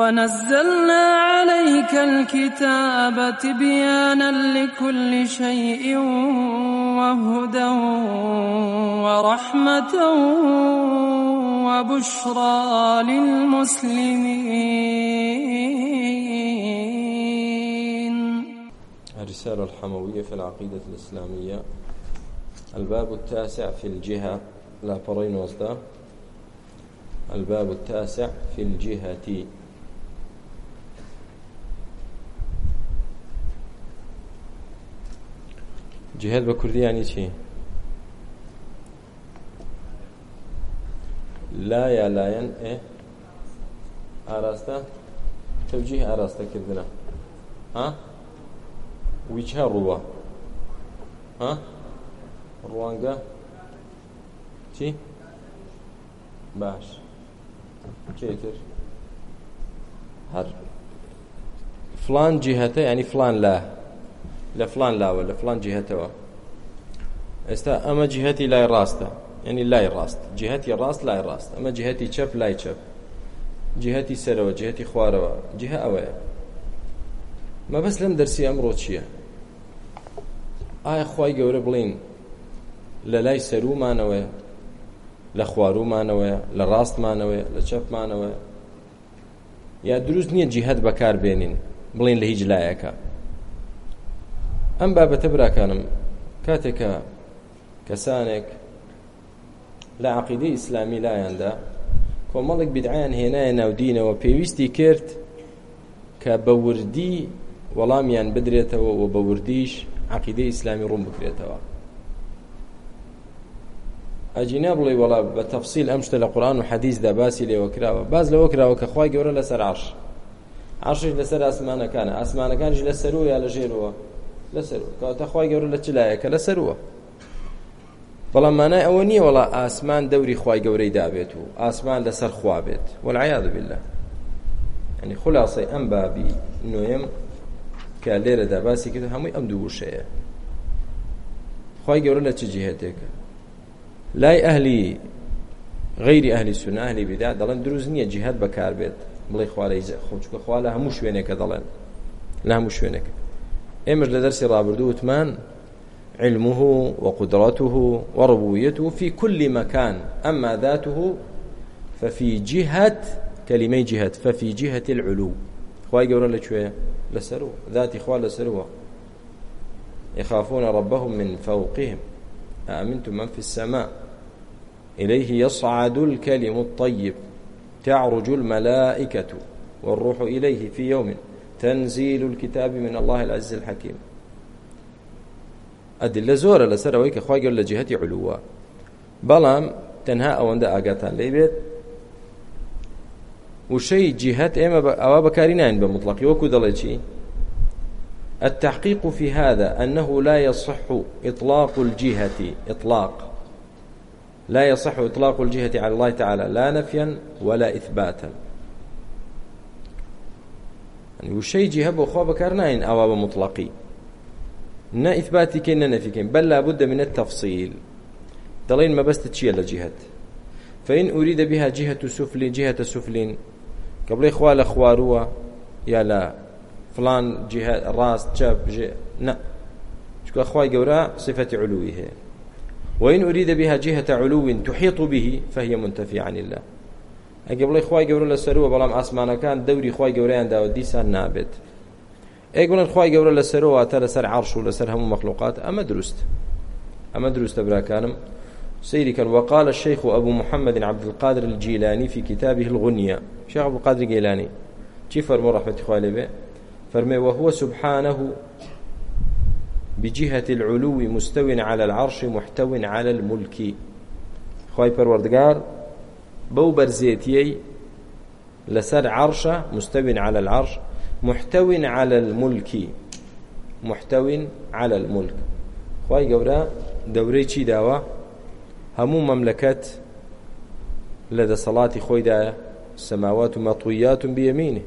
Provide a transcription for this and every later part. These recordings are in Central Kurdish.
ونزلنا عليك الكتاب تبيانا لكل شيء وهدى ورحمة وبشرى للمسلمين الرسالة الحموية في العقيدة الإسلامية الباب التاسع في الجهة لا برين وزدا الباب التاسع في الجهة جهاد بە کوردی ینی چی لا یا لایەن ئێ ئاراستە تەوجیه ئاراستەکردنە ها ویچە ڕووە ها ڕوانگە چی باش چێتر هەر فلان جیهەتە ینی فلان لە لە فلان لاوە لە فلان جهتەوە ئێستا ئەمە جهتی لای ڕاستە ینی لای ڕاست جهتی ڕاست لای ڕاست ئەمە جهتی چەپ لای چەپ جهتی سەرەوە جهتی خوارەوە جهه ئەوەیە مەبەست لەم دەرسی ئەمڕۆ چییە ئایا خی گەورە بڵین لە لای سەرومانەوەە لە خوارومانەوەە لە ڕاستمانەوەە لە چەپمانەوەە یا دروست نییە جیهت بەکاربێنین بڵین لە هیچ لایەکە ئەم بابەتە براکانم کاتێکە کەسانێک لە عقیدی ئیسلامی لایەندا کۆمەڵێک بدعیان هێنایە ناودینەوە پێویستی کرد کە بە وردی وەڵامیان بدرێتەوە و بە وردیش عقیدە ئیسلامی ڕوون بکرێتەوە ئەجینا بڵێ وەڵا بە تەفسیل ئەم شتە لە قورآن و حەدیثدا باسی لێوە کراوە باز لەوە کراوە کە خی گەورە لەسەر عش عشش لەسەر ئاسمانەکانە ئاسمانەکانش لە سەرۆ یا لە ژێرەوە لەسەر کاتەخوای گەورە لە چلایەکە لەسەروە بەڵام مانای ئەوە نییە وڵا ئاسمان دەوری خوای گەورەی دابێت و ئاسمان لەسەر خوا بێت وەعاد بله ئەنی خلاصی ئەم بابی نوێم کە لێرەدا باسی کرد هەمووی ئەم دوو وشەیە خی گەورە لە چ جهێتێکە لای ئەهلی غیری ئەهلی سونا ئەهلی بیدا دەڵێن دروست نییە جهات بەکار بێت بڵێ خوارەی خۆچکە خوا لە هەموو شوێنێکە دەڵێن لە هەموو شوێنێکە ئێمەش لە دەرسی ڕابردوو وتمان علمه وقدرته وربوبيته في كل مكان أما ذاته ففي جهة كلمة جهة ففي جهة العلو خواهي قولنا لك شوية لسروا ذاتي خواه لسروا يخافون ربهم من فوقهم أأمنتم من في السماء إليه يصعد الكلم الطيب تعرج الملائكة والروح إليه في يوم تنزيل الكتاب من الله العزيز الحكيم ئەدلە زۆرە لەسەر ئەوەی کە خواگەر لە جهتی علووە بەڵام تەنها ئەوەندە ئاگاتان لێ بێت وشەی جهت ئێمە ئەوە بەکاری ناین بە مطلقی وەکو دەڵێ چی التحقيق في هذا أنه لا يصح إطلاق الجهة إطلاق لا يصح إطلاق الجهة على الله تعالى لا نفيا ولا إثباتا وشەیجی هەبوو خۆ بەکار ناین ئەوە بە مطلقی نە ئیثباتی کەین نە نەفیکەین بەل لابد منە تەفسیل دەڵێن مەبەستە چییە لە جیهت فەین ئوری دەبیها جیهت و سوفلین جیهتە سوفلین کە بڵێ خوا لە خوارووە یا لە فلان ڕاست چەپ نە چکە خوای گەورە صفەتی علووی هەیە وإن أريد بها جهة علو تحيط به فهي منتفية عن الله ئەگە بڵێ خی گەورە لە سەرەوە بەڵام ئاسمانەکان دەوری خی گەورەیانداوە دیسان نابێت ئەگوڵن خی گەورە لە سەرەوەواتە لەسەر عرش و لەسەر هەموو مەخلوقات ئەمە دروست ئەمە دروستە براکانم سيري كان وقال الشيخ أبو محمد عبد القادر الجيلاني في كتابه الغنية شيخ أبو القادر الجيلاني كيف فرمو رحمة الله به فرمي وهو سبحانه بجهة العلو مستو على العرش محتو على الملك خواهي پروردگار بو برزيتي لسر عرش مستو على العرش محتو على الملك محتو على الملك خواهي قورا دوري چي داوا همو مملكت لدى صلاة خوي دا سماوات مطويات بيمينه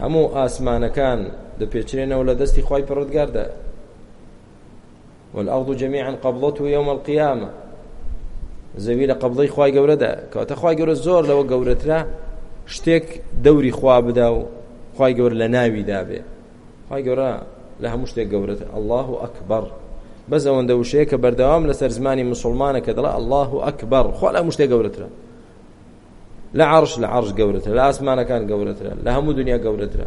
همو آسمان كان دەپێچرێنەوە لە دەستی خی پڕۆتگاردە والأرض جميعا قبضته يوم القيامة زەوی لە قبڵی خی گەورەدا کەواتە خی گەورە زۆر لەوە گەورەترا شتێک دەوری خوا بدا و خی گەورە لە ناوی دابێ خی گەورە لە هەموو شتێک گەورەت الله و ئەکبەر بەز ئەوەندە وشەیە کە بەردەوام لەسەر زمانی مسلمانە کە دەڵە الله و ئەکبەر خوا لە هەموو شتێک گەورەترە لە عرش لە عرش گەورەتە لە ئاسمانەکان گەورەترە لە هەموو دنیا گەورەترە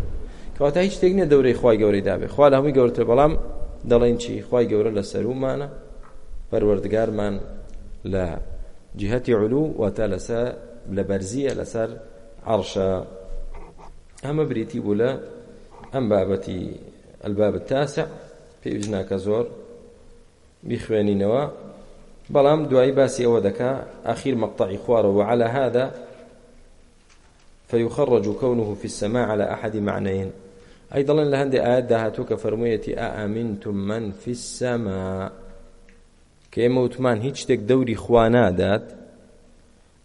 کەواتە هیچ شتێک نیە دەورەی خی گەورەی دابێ خوا لە هەمووی گەورەتر بەڵام دەڵێن چی خی گەورە لە سەرومانە پەروەردگارمان لە جهتی علو واتە لەسە لە بەرزیە لەسەر عرشە ئەمە بریتی بوو لە ئەم بابەتی ئەلباب تاسع پێویست ناکە زۆر بیخوێنینەوە بەڵام دوایی باسی ئەوە دەکا ئاخیر مەقطعی خوارەوە على هذا فيخرج كونه في السماء على أحد معنيين أيضا لهندي آيات دهاتوك فرميتي أأمنتم من في السماء کە ئێمە وتمان هیچ شتێک دەوری خوا نادات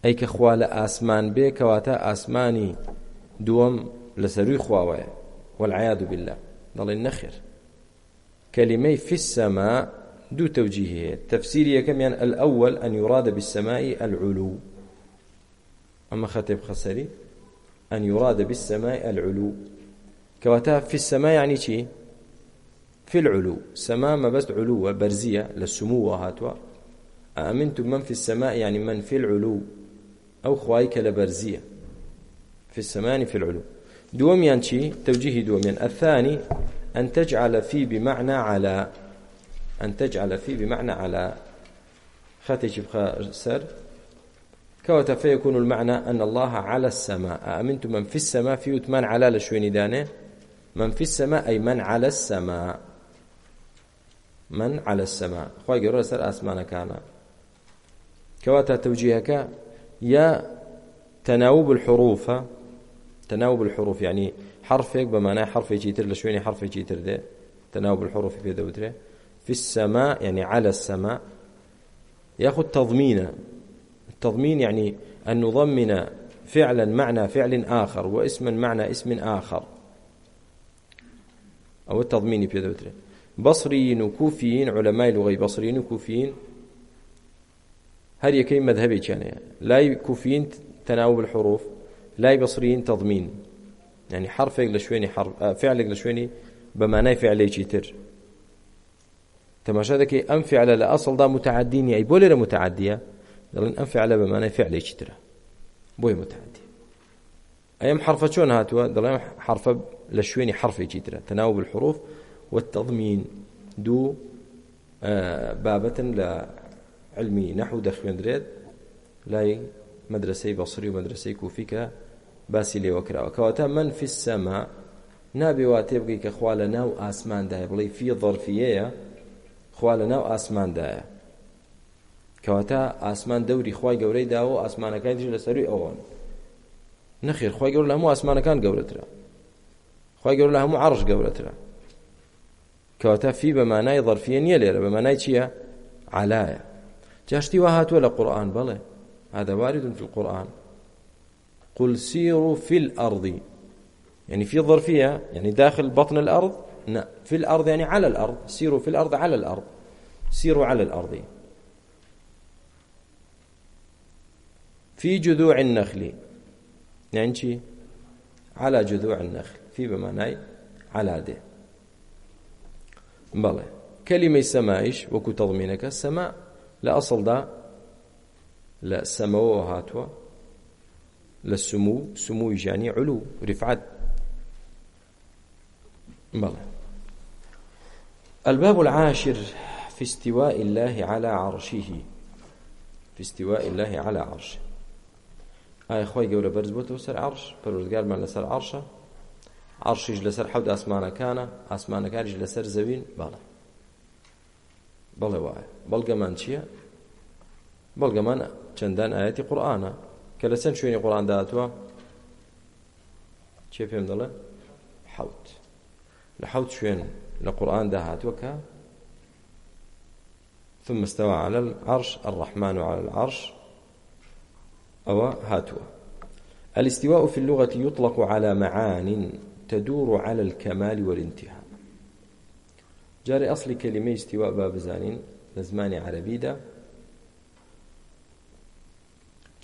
ئەی کە خوا لە ئاسمان بێ کەواتە ئاسمانی دووەم لەسەروی خواوەیە والعیاد بالله دەڵێن نەخێر كلمة في السماء دو توجيهية تفسير كم يعني الأول أن يراد بالسماء العلو أما خطيب خسري أن يراد بالسماء العلو كواتا في السماء يعني شيء في العلو سما ما بس علو برزية للسمو هاتوا آمنتم من في السماء يعني من في العلو أو خوايك لبرزية في السماء في العلو دوم ينشي توجيه دوم الثاني أن تجعل في بمعنى على أن تجعل في بمعنى على خاتج بخا سر كوتا فيكون المعنى أن الله على السماء أمنت من في السماء في أتمان على لشوين دانه من في السماء أي من على السماء من على السما خی گەورە سەر ئاسمانەکانە کەواتە تەوجیهەکە یا تەناوب الحروفە تەناوب الحروف يعني حرفێک بەمانای حرفێکی تر لە شوێنی حرفێکی تر دێ تەناوب الحروف پێ دەوترێ في السماء يعني على السماء ياخذ تضمينا التضمين يعني أن نضمن فعلا معنى فعل آخر واسما معنى اسم آخر أو التضمين في ذوتره بەسرین و کوفین علەمای لغی بەسرین و کوفین هەر یەکەی مەذهبێکیانەیە لای کوفین تەناوب الحروف لای بەسرین تەضمین يعني حرفێک لە شوێنی فعلێک لە شوێنی بەمانای فعلێکی تر تەماشا دەکەی ئەم فعلە لە ئەسڵدا متعدینی ئەی بۆ لێرە متعدیە دەڵێن ئەم فعلە بەمانای فعلێکی ترە بۆی متعدی ئەم حرفە چۆن هاتووە دەڵێم حرفە لە شوێنی حرفێکی ترە تەناوب الحروف والتضمين دوو بابەتن لە علمی نەحو دەخوێندرێت لای مدرسەی بەسری و مدرسەی کوفی کە باسی لێوە کراوە کەواتە من في السما نابێوا تێبگەی کە خوا لە ناو ئاسماندایە بڵێ فی ظرفیەیە خوا لە ناو ئاسماندایە کەواتە ئاسمان دەوری خی گەورەی داوە ئاسمانەکانی دژ لەسەری ئەوان نەخیر خی گەور لە هەموو ئاسمانەکان گەورەترە خی گەور لە هەموو عرش گەورەترە کەواتە فی بە مانای ظرفیە نییە لێرە بە مانای چییە علایە جاشتی وا هاتووە لە قورآن بڵێ هذا وارد في القرآن قل سيروا في الأرض يعني في ظرفية يعني داخل بطن الأرض لا في الأرض يعني على الأرض سيروا في الأرض على الأرض سيروا على الأرض في جذوع النخل يعني شي على جذوع النخل في بمعنى على ده بەڵێ کەلیمەی سەمایش وەکو تەڵمینەکە سەما لە ئەسڵدا لە سەمەوە هاتووە لە سموو سمووی ژانی علو رفعت بەڵێ الباب العاشر في استواء الله على عرشه في استواء الله على عرشه ئایا خۆی گەورە بەرز بۆتەوە سەر عرش پەروردگارمان لەسەر عرشە عرشیش لەسەر حەوت ئاسمانەکانە ئاسمانەکانیش لەسەر زەوین باڵە بەڵێ وایە بەڵگەمان چییە بەڵگەمان چەندان ئاەتی قورآانە کە لە چەند شوێنی قورآان داهاتوە چێ پێم دەڵێ حەوت لە حەوت شوێن لە قورآان داهاتوە کە ثم استوى على العرش الرحمن على العرش أو هاتوا الاستواء في اللغة يطلق على معان تدور على الكمال والانتهاء جاري أصل كلمة استواء باب زانين لزمان عربي دا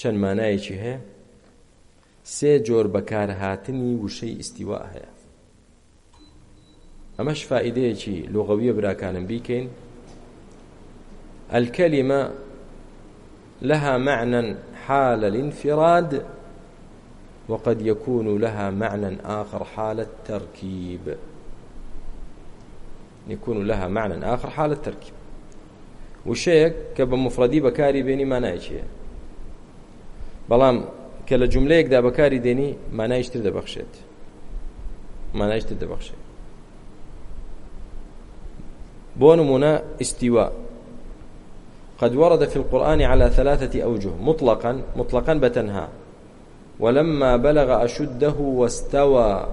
چەند مانایەکی هەیە سێ جۆر بەکارهاتنی وشەی ئیسیوا هەیە ئەمەش فائیدەیەکی لۆغەویە براکانم بیکەین الكلمة لها معنى حال الانفراد وقد يكون لها معنى آخر حال التركيب يكون لها معنى آخر حال التركيب وشيك كب مفردي بكاري بيني ما نايشي بلام كلا جملة دا بكاري ديني ما نايش ترد بخشت ما نايش ترد بخشت بونمونا استواء قد ورد في القرآن على ثلاثة أوجه مطلقا مطلقا بتنهى ولما بلغ أشده واستوى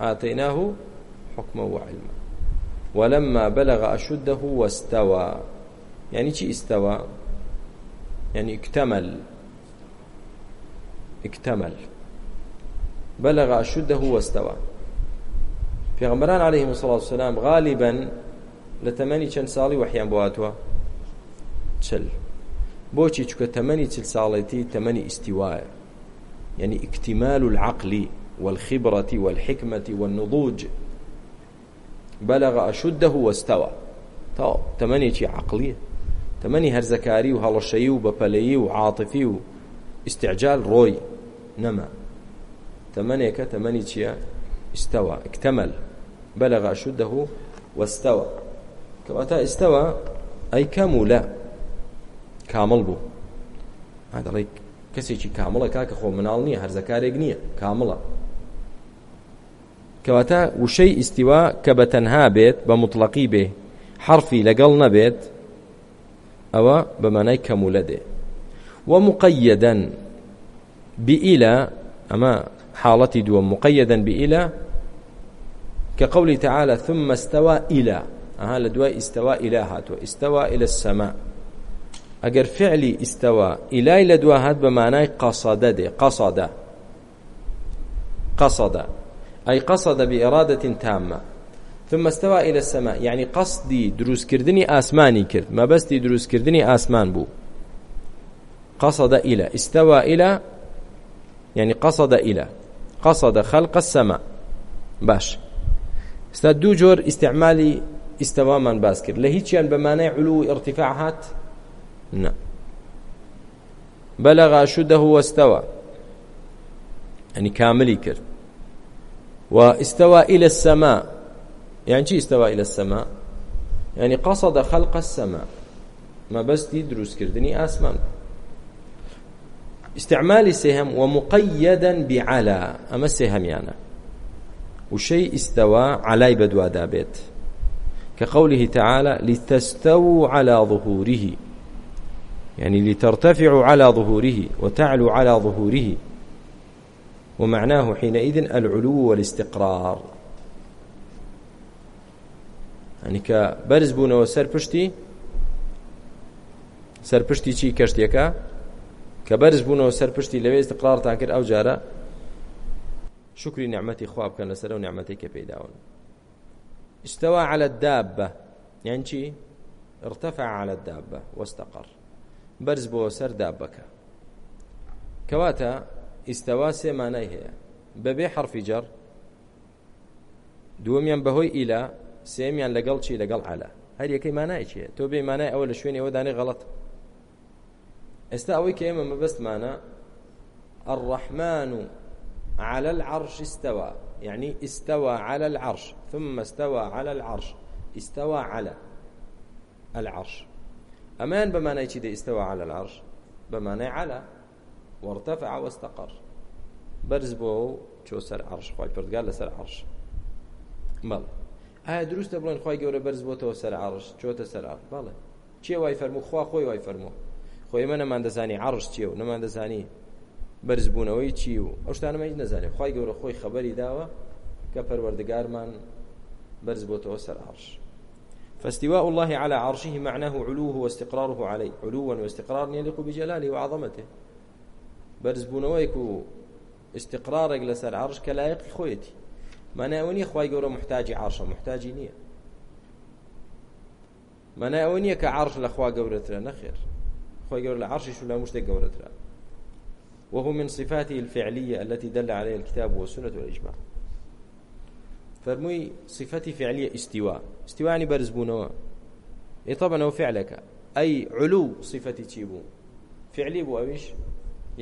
آتيناه حكما وعلما ولما بلغ أشده واستوى يعني شي استوى يعني اكتمل اكتمل بلغ أشده واستوى في غمران عليهم الصلاة والسلام غالبا لتمني چەند ساڵی وحیان بواتوە چل بۆچی چکە تەمەنی چل ساڵێتی تەمەنی ئیسیواە يعني اكتمال العقل والخبرة والحكمة والنضوج بلغ أشده واستوى تاو تمني شي عقلية تمني هرزكاري وهلشي وببلي وعاطفي واستعجال روي نما تمني كتمني شي استوى اكتمل بلغ أشده واستوى كواتا استوى أي كمل كامل بو هذا ريك کەسێکی کامڵە کاکە خۆ مناڵ نییە هەرزەکارێک نییە کامڵە کەواتە وشەی ئیسیوا کە بە تەنها بێت بە مطلقی بێ حرفی لەگەڵ نەبێت ئەوە بەمانای کەمولە دێ وە مقەدەن بئیلە ئەمە حاڵەتی دووە مقەدەن بئیلە کە قولی تەعاالە ثم مەستەوا ئیلا ئەها لە دوای ئیسەوا ئیلا هاتووە ئیسەوا إلى السماء ئەگەر فعلی ئیستەوە ئیلای لە دوا هات بە مانای قەسەدە دێ قەسەدە قەسەدە ئەی قەسەدە بئێرادەتین تامە ثم استوى إلى السماء يعني قصدي دروس كردني آسماني كرد ما بستي دروس كردني آسمان بو قصد إلى استوى إلى يعني قصد إلى قصد خلق السماء باش استاد دو جور استعمالي استوى من باسكر لهيتشان بمانع علو ارتفاع هات نه بلغ أشده واستوى يعني كاملي كر واستوى إلى السماء يعني شي استوى إلى السماء يعني قصد خلق السماء ما بس دي دروس كردني آسمان استعمال سهم ومقيدا بعلى أما السهم يعني وشيء استوى علي بدوا دابت كقوله تعالى لتستووا على ظهوره يعني لترتفع على ظهوره وتعلو على ظهوره ومعناه حينئذ العلو والاستقرار يعني كبرز بونا وسر پشتي سر پشتي چي كشتيكا كبرز بونا وسر پشتي لوي استقرار تاكر او جارا شكري نعمتي خواب كان لسر نعمتي كبيداون استوى على الدابة يعني ارتفع على الدابة واستقر بەرز بۆ سەر دابەکە کەواتە ئیستەوا سێمانای هەیە بەبێ حرفی جەر دووەمیان بەهۆی ئیلا سێمیان لەگەڵ چی لەگەڵ علا هەر یەکەی مانای چیە تۆ بێ مانای ئەوە لە شوێنی ئەوەدانێ غەڵەت ئێستا ئەوەی کە ئێمە مەبەستمانە الرحمن على العرش استوى يعني استوى على العرش ثم استوى على العرش استوى على العرش ئەمان بەمانای چی دەئیستەوە على العرش بەمانای على وارتفع واستقر بەرز بۆ و چۆ سەر عرش خی پردگار لەسەر عرش مەڵ ئایا دروستە بڵێن خی گەورە بەرز بۆتەوە سەر عرش چۆتە سەر عرش بەڵێ چێ وای فەرمو خوا خۆی وای فەرمو خۆی مە نەمان دەزانی عرش چیە و نەمان دەزانی بەرز بوونەوەی چی و ئەو شتانەمە هیچ نەزانێت خی گەورە خۆی خەبەری داوە کە پەروەردگارمان بەرز بۆتەوە سەر عرش فاستواء الله على عرشه معناه علوه واستقراره عليه علوا واستقرارا يليق بجلاله وعظمته برز بونويك استقرارك لسر عرش كلايق خويتي معناه وني خواي قولوا محتاجي عرشه محتاجي نيه معناه وني كعرش لخوا قولتنا نخير خواي قولوا العرش شو لا مشتق قولتنا وهو من صفاته الفعلية التي دل عليها الكتاب والسنة والإجماع فرمووی صفەتی فعلیە ئیسیوا استیوانی بەرزبوونەوە ئێتەبەنەوە فعلەکە ئەی علو صفەتی چی بوو فعلی بوو ئەویش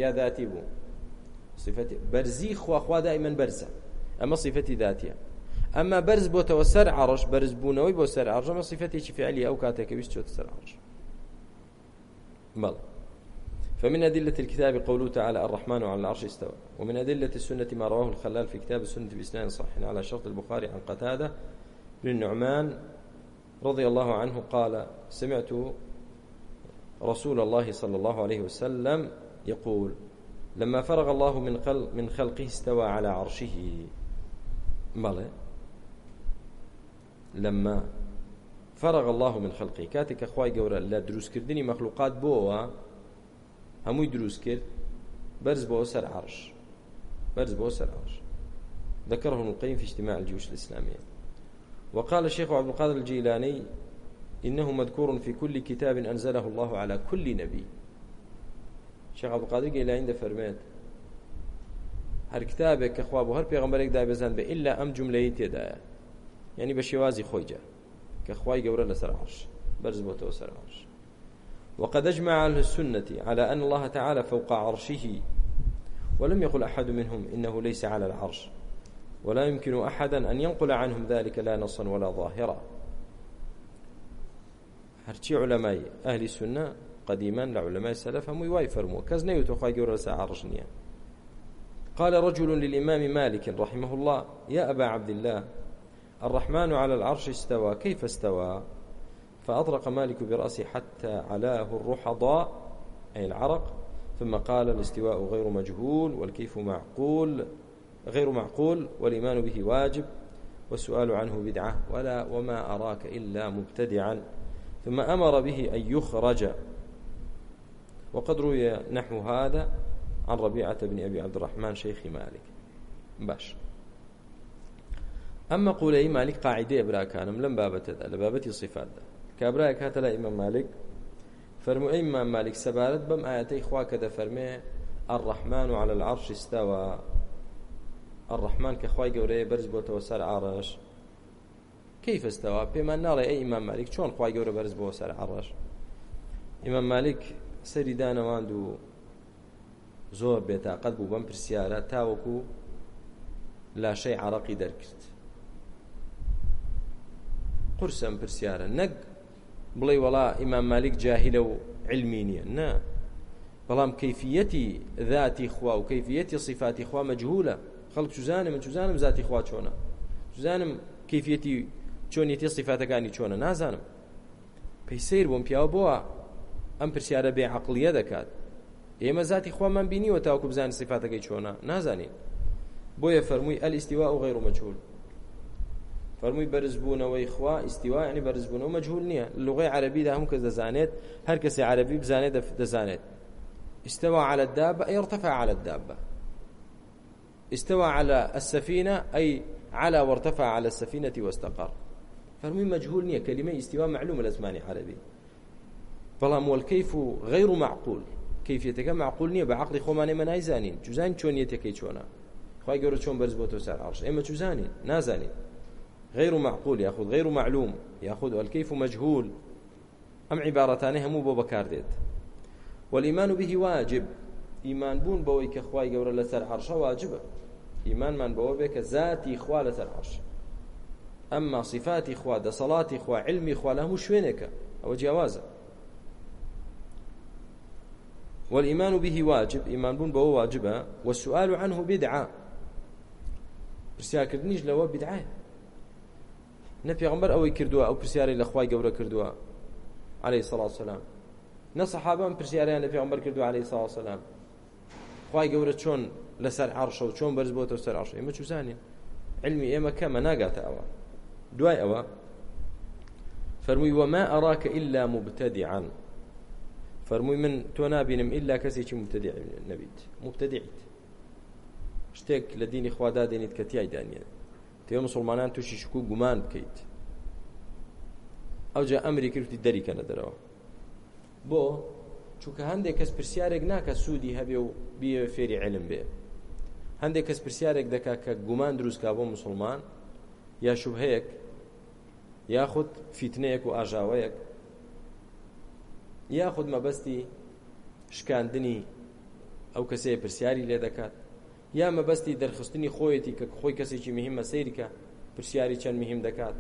یا ذاتی بوو صفەتی بەرزی خواخوا دائما بەرزە ئەمە صفەتی ذاتیە ئەمە بەرز بۆتەوە سەر عڕش بەرزبوونەوەی بۆ سەر عڕژەمە صفەتێکی فعلی ئەو کاتێکە ویست چۆتە سەر عڕش بەڵە فمن أدلة الكتاب قوله تعالى الرحمن على العرش استوى ومن أدلة السنة ما رواه الخلال في كتاب السنة بإسناد صحيح على شرط البخاري عن قتادة بن النعمان رضي الله عنه قال سمعت رسول الله صلى الله عليه وسلم يقول لما فرغ الله من خل من خلقه استوى على عرشه ماله لما فرغ الله من خلقه كاتك اخواي قورا لا دروس كردني مخلوقات بوه هەمووی دروست کرد بەرز بۆ سەر عرش بەرز بۆ سەر عرش ذكره ابن القيم في اجتماع الجيوش الإسلامية وقال الشيخ عبد القادر الجيلاني إنه مذكور في كل كتاب أنزله الله على كل نبي الشيخ عبد القادر الجيلاني ده فرمات هر كتابك كخواب وهر پیغمبرك دا بزن إلا أم جملة تدايا يعني بشوازي خويجة كخواي قورة لسر عرش برز بوتو سر عرش وقد أجمع أهل السنة على أن الله تعالى فوق عرشه ولم يقل أحد منهم إنه ليس على العرش ولا يمكن أحدا أن ينقل عنهم ذلك لا نصا ولا ظاهرا هرچی علماء أهل السنة قديما لعلماء السلف هم يواي فرموا كز نيو تخواي جورس عرش نيا قال رجل للإمام مالك رحمه الله يا أبا عبد الله الرحمن على العرش استوى كيف استوى فأطرق مالك برأسه حتى علاه الرحضاء أي العرق ثم قال الاستواء غير مجهول والكيف معقول غير معقول والإيمان به واجب والسؤال عنه بدعة ولا وما أراك إلا مبتدعا ثم أمر به أن يخرج وقد روي نحو هذا عن ربيعة بن أبي عبد الرحمن شيخ مالك باش أما قولي مالك قاعدة براكانم لم بابتدا لبابتي صفات ده کابرایە کاتە لای ئیمە مالک فەرمو ئەیمان مالک سەبارەت بەم ئاەتەی خوا کە دەفەرمێ الرحمن و على العرش استوى الرحمن کە خوای گەورەیە بەرز بۆتەوە سەر عرش كيف استوى پێمان ناڵێ ئەی ئیمان مالک چۆن خوای گەورە بەرز بۆ سەر عرش ئیمان مالک سەری دانەواند و زۆر بێتاقەت بوو بەم پرسیارە تاوەکو لاشەی عراقی دەرکرد قرسم پرسیارە نەک بڵێ وەڵا ئیمام مالک جاهلە و علمی نییە نه بەڵام کەفیەتی ذاتی خوا و کەفیەتی صفاتی خوا مەجهولە خەڵک چزانم من چزانم ذاتی خوا چۆنە چزانم کەفیەتی چۆنیەتی صفاتەکانی چۆنە نازانم پێی سیر بۆم پیاوە بووە ئەم پرسیارە بێ عقلیە دەکات ئێمە ذاتی خوامان بینیوە تاوکو بزانین صفاتەکەی چۆنا نازانین بۆیە فەرمووی ئەلیستیوا و غیرمەجهول فەرمووی بەرزبوونەوەی خوا ئیسیوا ینی بەرزبوونەوە مەجهول نییە لغی عربیدا هەموو کەس دەزانێت هەر کەسی عربی بزانێت دەزانێت استوى على الدابة أي ارتفع على الدابة استوى على السفينة أي على وارتفع على السفينة واستقر فرمي مجهول نية كلمة استواء معلومة لزماني عربي بەڵام والكيف غير معقول كيفيتەکە معقول نییە بە عقلی خۆمانێ مە نایزانین جوزان چۆنیەتەکەی چۆنا خی گەورە چۆن بەرز بۆ تۆ سەر ئاڵش ئێمە چوزانین نازانین غير معقول ياخذ غير معلوم ياخذ الكيف مجهول ئەم عیبارەتانە هەموو بۆ بەکاردێت والإيمان به واجب ئیمان بوون بەوەی کە خوای گەورە لەسەر عەرشە واجبە ئیمانمان بەوە بێ کە ذاتی خوا لەسەر عەرش ئەمما صفاتی خوا دەسەڵاتی خوا علمی خوا لە هەموو شوێنێکە ئەوە جیاوازە والإيمان به واجب إيمان بون بو واجبة والسؤال عنه بدعة برسياكرنيش لو بدعة نە پێغمبەر ئەوەی کردووە ئەو پرسیاری لە خوای گەورە کردووە عليه سڵات سلام نە سەحابان پرسیاریان لە پێغمبەر کردو عليه سڵات سلام خوای گەورە چۆن لەسەر عرشە و چۆن بەرز بۆتەوە سەر عرش ئێمە چوزانین علمی ئێمە کەمە ناگاتە ئەوە دوای ئەوە فەرمووی وەما ئەراکە ئللا مبتەدیعان فەرمووی من تۆ نابینم ئللا کەسێکی مبتەدیع نەبیت مبتەدیعیت شتێک لە دینی خوادا دێنیت کە تیای دانیێت تێ مسلمانان تووشی شک و گومان بکەیت ئەوجا ئەمری کردی دەریکەنە دەرەوە بۆ چونکە هەندێک کەس پرسیارێک ناکە سوودی هەبێ و بیە فێری علم بێ هەندێک کەس پرسیارێک دەکا کە گومان دروستکا بۆ مسلمان یا شوبهەیەک یاخود فیتنەیەک و ئاژاوەیەک یاخود مەبەستی شکاندنی ئەو کەسەیە پرسیاری لێ دەکات یا مەبەستی دەرخستنی خۆیەتی کە خۆی کەسێکی مهمە سیرکە پرسیاری چەند مهم دەکات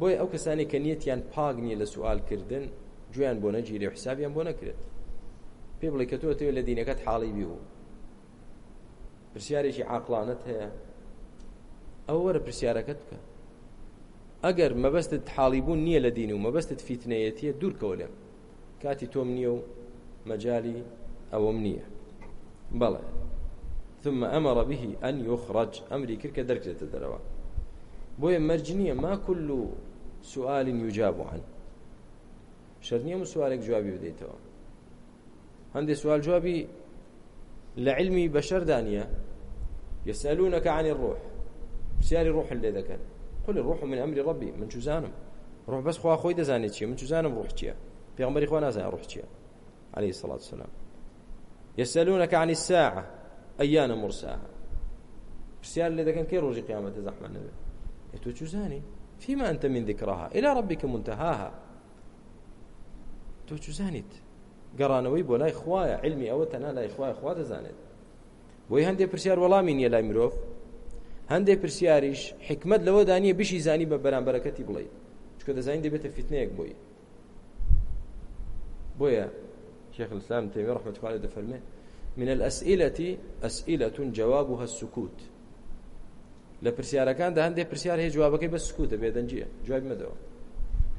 بۆی ئەو کەسانی کە نیەتیان پاک نییە لە سوالکردن گویان بۆ نەگیری حسابیان بۆ نەکرێت پێ بڵێ کە تۆ لە دینەکەت حاڵی بیبوو پرسیارێکی عاقلانت هەیە ئەو وەرە پرسیارەکەت بکە ئەگەر مەبەستت حاڵیبوون نییە لە دین و مەبەستت فیتنەتیە دوورکەوە لێم کاتی تۆم نییە و مەجای ئەوەم نییە بەڵێ ثم أمر به أن يخرج أمري كركة درجة دروا بويا مرجنية ما كل سؤال يجاب عنه شرنية سؤالك جوابي بديتوا عندي سؤال جوابي لعلمي بشر دانية يسألونك عن الروح بسياري روح اللي ذكر قل الروح من أمر ربي من جزانم روح بس خوا خوي دزاني چي من جزانم روح چي پیغمبري خوا نازان روح چي عليه الصلاة والسلام يسألونك عن الساعة ئەیانە مرساها پرسیار لێ دەکەن کەی ڕۆژی قیامەتە زەحمە نەبێت تۆ چوزانی فيما أنت من ذكرها إلى ربك منتهاها تۆ چزانیت گەڕانەوەی بۆ لای خوایە علمی ئەوە تەنا لای خوای خوا دەزانێت بۆی هەندێک پرسیار وەڵامی نییە لای مرۆڤ هەندێک پرسیاریش حکمت لەوە دانیە بشی زانی بە بەرامبەرەکەتی بڵێ چکە دەزانین دەبێتە فیتنەیەک بۆی بۆیە شێخ السلام تێمی ڕحمەتخوای دەفەرمێ من الأسئلة أسئلة جوابها السكوت لە پرسیارەکاندا هەندێک پرسیار هەیە جوابەکەی بە سکوتە بێدەنجە جواب مەدەوە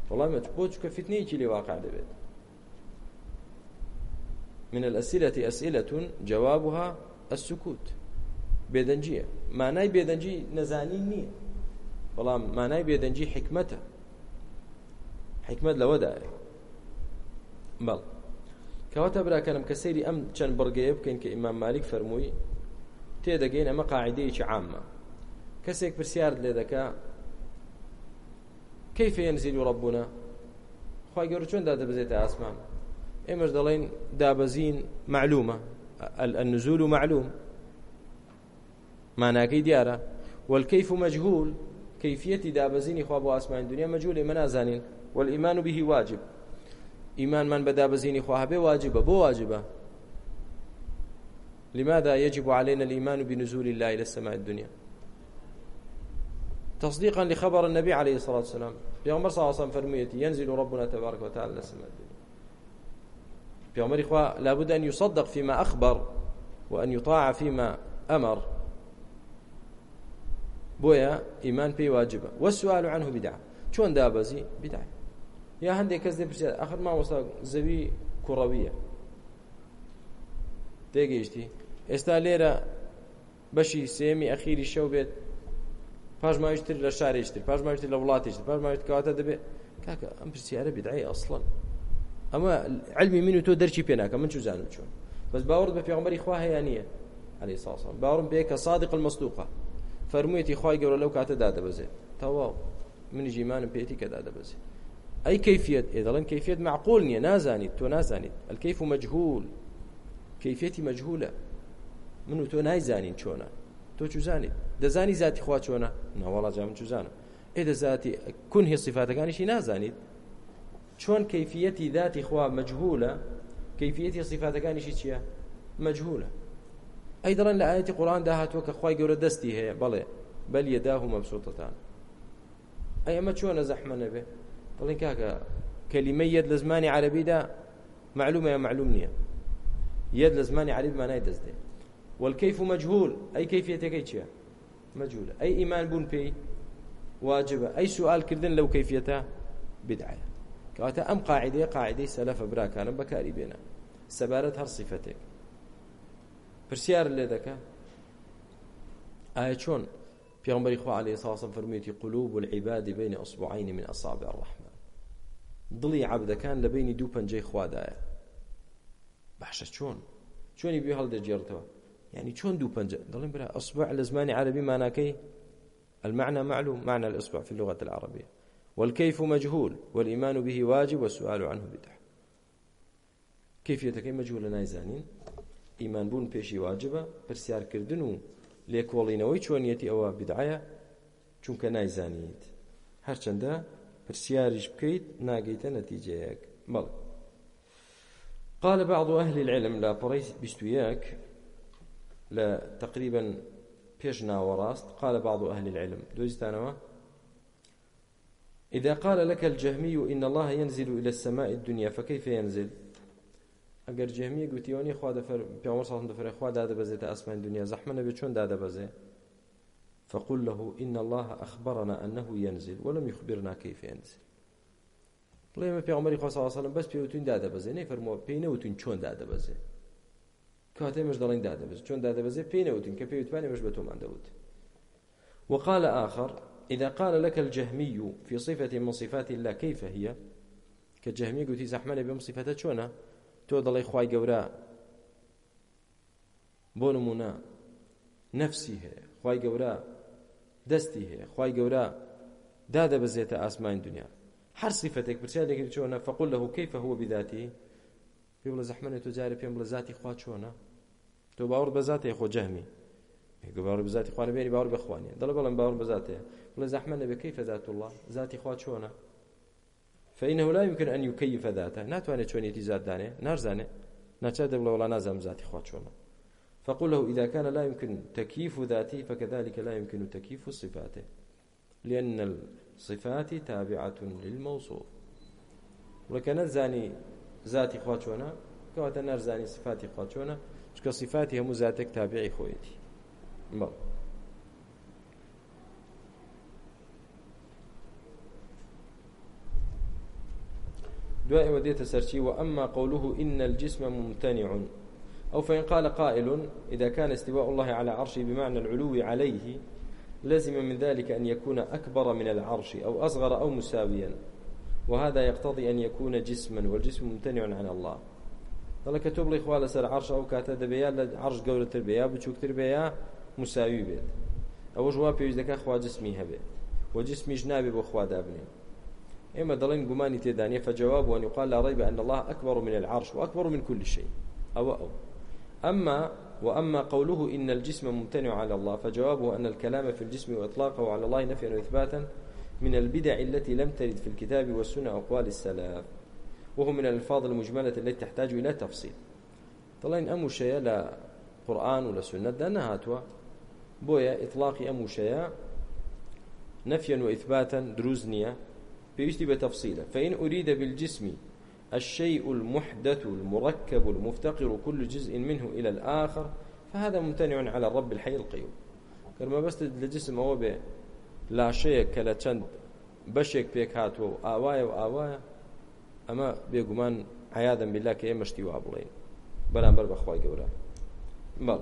وەڵامە بۆ چکە فیتنەیەکی لێ واقع دەبێت من الأسئلة أسئلة جوابها السكوت بێدەنجە مانای بێدەنجی نەزانی نییە بەڵام مانای بێدەنجی حکمەتە حکمت لەوەدایە بەڵ کەواتە براکەم کە سەیری ئەم چەند بڕگەیە بکەین کە ئیمام مالیک فەرمووی تێدەگەین ئەمە قاعدەیەکی عامە کەسێک پرسیار لێ دەکا کەیف ينزل ربنا خی گەور چۆندا دەبزێتە ئاسمان ئێمەش دەڵێن دابەزین معلومە النزول معلوم ماناکەی دیارە والكيف مجهول كيفية دابزيني خواب واسمان الدنيا مجهول ما نازانين والإيمان به واجب إيمانمان بدا بزيني خواهبه واجبة بو واجبة لماذا يجب علينا الإيمان بنزول الله إلى السماء الدنيا تصديقا لخبر النبي عليه الصلاة والسلام بيغمبر صلى الله عليه وسلم فرميتي ينزل ربنا تبارك وتعالى إلى السماء الدنيا بيغمبر إخوة لابد أن يصدق فيما أخبر وأن يطاع فيما أمر بويا إيمان بي واجبة والسؤال عنه بدعة شون دابزي بدعه یا هەندێک کەس دێ پرسیار ئەخر مامۆستا زەوی کوڕەویە تێگەیشتی ئێستا لێرە بەشی سێمی ئەخیری شەو بێت پاش ماویشتر لە شارێشتر پاش ماویشتر لە وڵاتیشتر پاش ماویشت کەواتە دەبێت کاکە ئەم پرسیارە بدعی ئەسڵن ئەمە علمی من و تۆ دەرچی پێناکە من چوزانم چۆن بەس باورت بە پێغمبەری خوا هەیە نییە علی ساسان باورم بێ کە صادق المەستوقە فەرموویەتی خوای گەورە لەو کاتەدا دەبەزێت تەواو منیش ئیمانم پێێتی کەدا دەبەزێت ئەی کەفیت ئێدەڵن کەفیت معقول نییە نازانیت تۆ نازانیت ئەلکەیف و مەجهول کەفێتی مەجهولە من و تۆ نایزانین چۆنە تۆ چوزانیت دەزانی ذاتی خوا چۆنە نەوەڵا جا من چوزانم ئێدە ذاتی کون هێ سیفاتەکانیشی نازانیت چۆن کەفیەتی ذاتی خوا مەجهولە کەفیەتی سیفاتەکانیشی چییە مەجهولە ئەی دەڵێن لە ئاەتی قورآان داهاتوە کە خی گەورە دەستی هەیە بەڵێ بەل یەداه و مەبسوتتان ئەی ئەمە چۆنە زەحمە نەبێ دەڵێن کاکە کەلیمە یەد لە زمانی عەرەبیدا معلومە یا معلوم نییە یەد لە زمانی عەرەبی مانای دەستێ والكيف مجهول أي كيفيتك چییە مجهول أي إيمان بون بي واجبة أي سؤال كردن لو كيفيته بدعة کەواتە ئەم قاعدەیە قاعدەی سەلەفە براکانم بەکاری بێنە سەبارەت هەر سیفەتێک پرسیار لێ دەکە ئایا چۆن پێغمبەری خوا عليه الصلاة والسلام فرميتي قلوب العباد بين أصبعين من أصابع الرحمة دڵی عبدەکان لە بینی دوو پەنجەی خوادایە باشە چۆن چۆنی بێ هەڵدەجێڕتەوە يعني چۆن دوو پەنجە دەڵێن برا ئەسبع لە زمانی عربی ماناکەی المعنى معلوم معنى الإصبع في اللغة العربية والكيف مجهول والإيمان به واجب والسؤال عنه بدع كيفيتەکەی مەجهولە نایزانین ئیمان بوون پێشی واجبە پرسیارکردن و لێکۆڵینەوەی چۆنیەتی ئەوە بدعایە چونکە نایزانیت هەرچەندە پرسیاریش بکەیت ناگەیتە نەتیجەیەک بەڵ قال بعض أهل العلم لا بريس بشتوياك لا تقريبا بيجنا وراست قال بعض أهل العلم دوزتانوا إذا قال لك الجهمي إن الله ينزل إلى السماء الدنيا فكيف ينزل ئەگەر جەمی گوتیۆنی خوا دەفەر پێوە ساڵ دەفرە خوا دادەبەزێتە ئەسمان دنیا زەحمە نەبێت چۆن دادەبەزێ فقل له إن الله أخبرنا أنه ينزل ولم يخبرنا كيف ينزل بڵێ مە پێغمەری خۆ ساواسەڵم بەس پێوتون دادەبەزێ نەفەرمەوە پێی نەوتون چۆن دادەبەزێ کاتێمەش دەڵێن دادەبز چۆن دادەبەزێ پێی نەوتون کە پێوتوانێ مەش بە تۆمان دەوت وقال آخر إذا قال لك الجهمي في صفة من صفات الله كيف هي كجهمي قلت زحمنا بهم صفته شونا تو ضلي خواي قورا بونمونا نفسي هي خواي قورا دەستی هەیە خی گەورە دادەبزێتە ئاسمان دنیا هەر سیفەتێک پرسیار لەگەر چۆنە فەقل لە هوکەیفە هو بداتی پێ بڵە زەحمەنێت تۆ جارە پێم بڵە زاتی خوا چۆنە تۆ باوەڕ بە زاتێ خۆ جەهمی باوەڕ بە زاتی خوانەبێنی باوەڕ بخوانێ دەڵ بەڵم باوەڕ بە زاتەیە بڵە زەحمەنە بە کەیفە ذات الله زاتی خوا چۆنە فإنه لا يمكن أن يكيف ذاته ناتوانێت چۆنیەتی زات دانێ نارزانێ ناچات دەبڵە وڵا نازانم زاتی خوا چۆنە فقل له إذا كان لا يمكن تكييف ذاته فكذلك لا يمكن تكييف صفاته لأن الصفات تابعة للموصوف ولكن نزاني ذاتي خواتشونا كواتا نرزاني صفاتي خواتشونا چکە صفاتی هەموو زاتێک تابعی خۆیەتی بەڵ دوای ئەوە دێتە سەرچی و ئەمما قوله إن الجسم ممتنع أو فإن قال قائل إذا كان استواء الله على عرشه بمعنى العلو عليه لزم من ذلك أن يكون أكبر من العرش أو أصغر أو مساويا وهذا يقتضي أن يكون جسما والجسم ممتنع عن الله ذلك تبلي إخوة سر عرش أو كاتا دبيا لعرش قولة تربيا بتشوك تربيا مساوي بيت أو جواب يجدك أخوة جسمي هبه وجسمي جنابي بأخوة دابني إما دلين قماني تيدانية فجواب أن يقال لا ريب أن الله أكبر من العرش وأكبر من كل شيء أو أو أما وأما قوله إن الجسم ممتنع على الله فجوابه أن الكلام في الجسم وإطلاقه على الله نفيا وإثباتا من البدع التي لم ترد في الكتاب والسنة أقوال السلف وهو من الألفاظ المجملة التي تحتاج إلى تفصيل طلعين أمو شيء لا قرآن ولا سنة دا نهاتوا بويا إطلاق أمو شيء نفيا وإثباتا دروزنية بيشتي بتفصيلا فإن أريد بالجسم الشيء المحدث المركب المفتقر كل جزء منه إلى الآخر فهذا ممتنع على الرب الحي القيوم كما بس لجسم هو به لا شيء كلا چند بشك بيك هاتو آوايا وآوايا أما بيقمان عياذا بالله كي مشتي وابلين بلا مر بخواي قولا بلى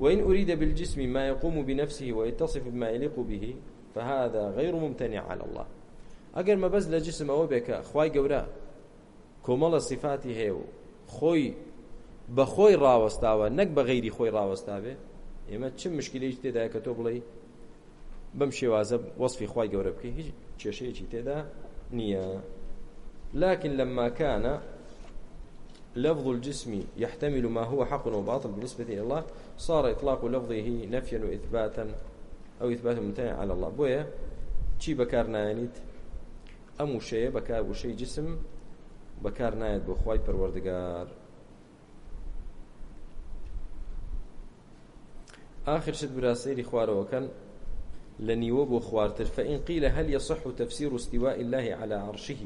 وإن أريد بالجسم ما يقوم بنفسه ويتصف بما يليق به فهذا غير ممتنع على الله أجر ما بس لجسم أو بك خواي قولا کۆمەڵە سیفاتی هەیە و خۆی بە خۆی ڕاوەستاوە نەک بە غەیری خۆی ڕاوەستاوێ ئێمە چ مشکلەیەکی تێدایە کە تۆ بڵێ بەم شێوازە وەصفی خی گەورە بکەی هیچ کێشەیەکی تێدا نییە لكن لما كان لفظ الجسم يحتمل ما هو حق وباطل بالنسبة إلى الله صار إطلاق لفظه نفيا وإثباتا أو إثباتا ممتنع على الله بويا شي بكار نانيت أمو شيء بكار وشي جسم بەکار نایەت بۆ خی پەروەردگار آخر شت براسەیری خوارەوەکەن لە نیوە بۆ خواردتر فەئین قیل هەل يصح تفسير استواء الله على عرشه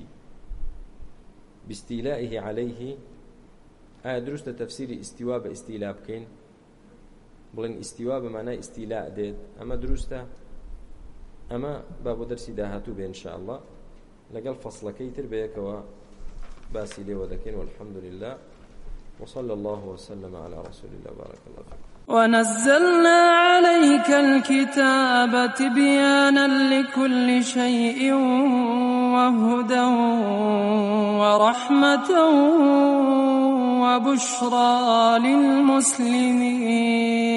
باستيلائه عليه ئایا دروستە تەفسیری ئیسیوا بە ئیسیلا بکەین بڵێن ئیسیوا بەمانای ئیسیلا دێت ئەمە دروستە ئەمە با بۆ دەرسی داهاتوو بێنشاءله لەگەڵ فەصلەکەی تر بەیەکەوە باسی لێوە دەکەین والحمد لله وصلى الله وسلم على رسول الله بارك الله فيكم ونزلنا عليك الكتاب تبيانا لكل شيء وهدى ورحمة وبشرى للمسلمين